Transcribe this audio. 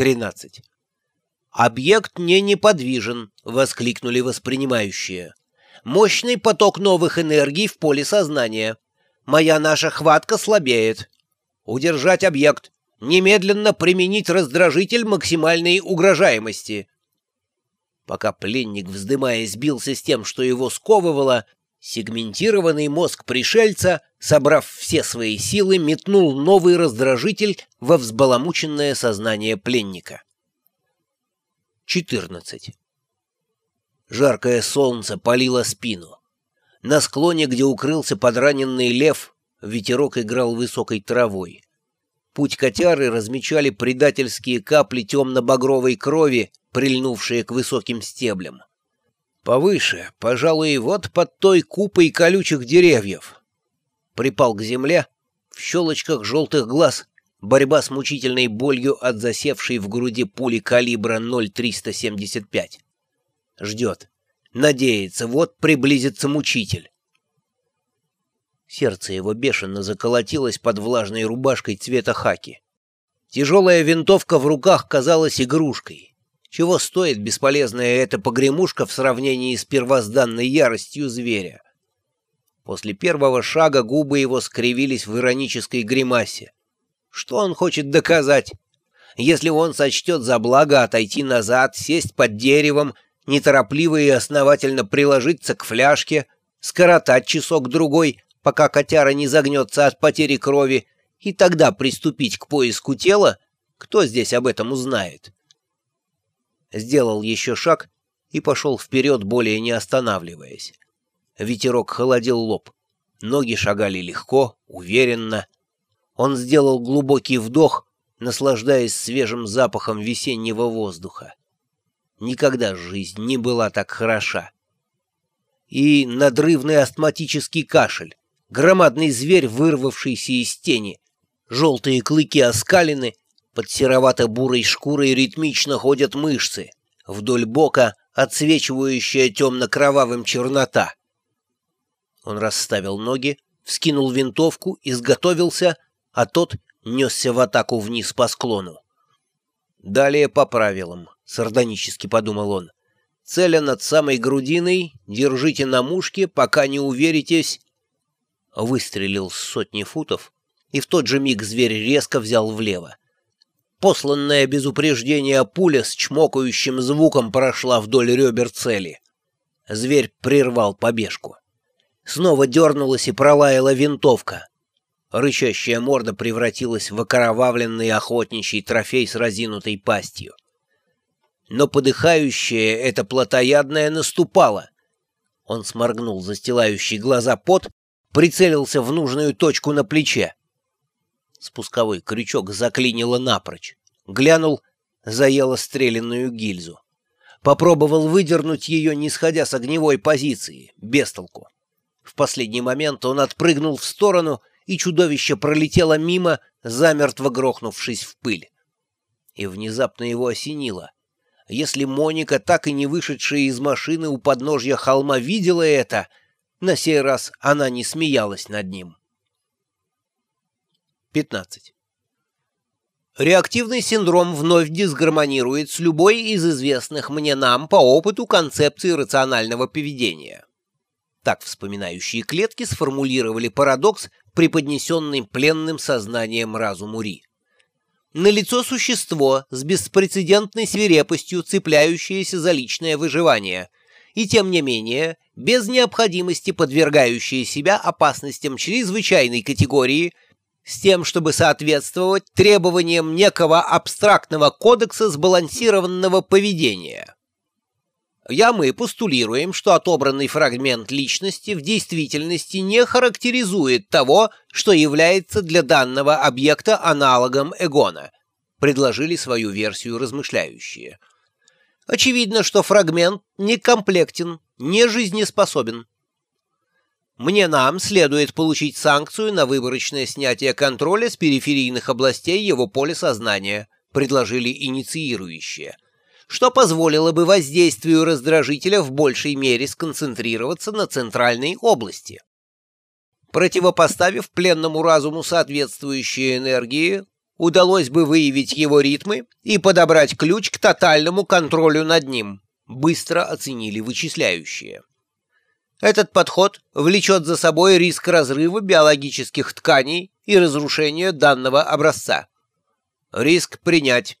13. «Объект не неподвижен», — воскликнули воспринимающие. «Мощный поток новых энергий в поле сознания. Моя наша хватка слабеет. Удержать объект. Немедленно применить раздражитель максимальной угрожаемости». Пока пленник, вздымаясь, бился с тем, что его сковывало, сегментированный мозг пришельца, собрав все свои силы, метнул новый раздражитель во взбаламученное сознание пленника. 14. Жаркое солнце палило спину. На склоне, где укрылся подраненный лев, ветерок играл высокой травой. Путь котяры размечали предательские капли темно-багровой крови, прильнувшие к высоким стеблям. Повыше, пожалуй, вот под той купой колючих деревьев. Припал к земле, в щелочках желтых глаз Борьба с мучительной болью от засевшей в груди пули калибра 0,375. Ждет. Надеется, вот приблизится мучитель. Сердце его бешено заколотилось под влажной рубашкой цвета хаки. Тяжелая винтовка в руках казалась игрушкой. Чего стоит бесполезная эта погремушка в сравнении с первозданной яростью зверя? После первого шага губы его скривились в иронической гримасе. Что он хочет доказать? Если он сочтет за благо отойти назад, сесть под деревом, неторопливо и основательно приложиться к фляжке, скоротать часок-другой, пока котяра не загнется от потери крови, и тогда приступить к поиску тела, кто здесь об этом узнает? Сделал еще шаг и пошел вперед, более не останавливаясь. Ветерок холодил лоб. Ноги шагали легко, уверенно, он сделал глубокий вдох, наслаждаясь свежим запахом весеннего воздуха. Никогда жизнь не была так хороша. И надрывный астматический кашель, громадный зверь, вырвавшийся из тени, желтые клыки оскалены, под серовато-бурой шкурой ритмично ходят мышцы, вдоль бока отсвечивающая темно-кровавым чернота. Он расставил ноги, вскинул винтовку, изготовился — а тот несся в атаку вниз по склону. «Далее по правилам», — сардонически подумал он. «Целя над самой грудиной, держите на мушке, пока не уверитесь...» Выстрелил с сотни футов, и в тот же миг зверь резко взял влево. Посланная без упреждения пуля с чмокающим звуком прошла вдоль ребер цели. Зверь прервал побежку. Снова дернулась и пролаяла винтовка. Рычащая морда превратилась в окровавленный охотничий трофей с разинутой пастью. Но подыхающая эта плотоядная наступала. Он сморгнул застилающий глаза пот, прицелился в нужную точку на плече. Спусковой крючок заклинило напрочь. Глянул, заело стреляную гильзу. Попробовал выдернуть ее, не сходя с огневой позиции, без толку. В последний момент он отпрыгнул в сторону и чудовище пролетело мимо, замертво грохнувшись в пыль. И внезапно его осенило. Если Моника, так и не вышедшая из машины у подножья холма, видела это, на сей раз она не смеялась над ним. 15. Реактивный синдром вновь дисгармонирует с любой из известных мне нам по опыту концепции рационального поведения. Так вспоминающие клетки сформулировали парадокс, преподнесенный пленным сознанием разуму Ри. Налицо существо с беспрецедентной свирепостью, цепляющееся за личное выживание, и тем не менее, без необходимости подвергающее себя опасностям чрезвычайной категории, с тем, чтобы соответствовать требованиям некого абстрактного кодекса сбалансированного поведения. Я мы постулируем, что отобранный фрагмент личности в действительности не характеризует того, что является для данного объекта аналогом эгона, предложили свою версию размышляющие. Очевидно, что фрагмент не комплектен, не жизнеспособен. Мне нам следует получить санкцию на выборочное снятие контроля с периферийных областей его поля сознания, предложили инициирующие что позволило бы воздействию раздражителя в большей мере сконцентрироваться на центральной области. Противопоставив пленному разуму соответствующие энергии, удалось бы выявить его ритмы и подобрать ключ к тотальному контролю над ним, быстро оценили вычисляющие. Этот подход влечет за собой риск разрыва биологических тканей и разрушения данного образца. Риск принять.